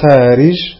خارج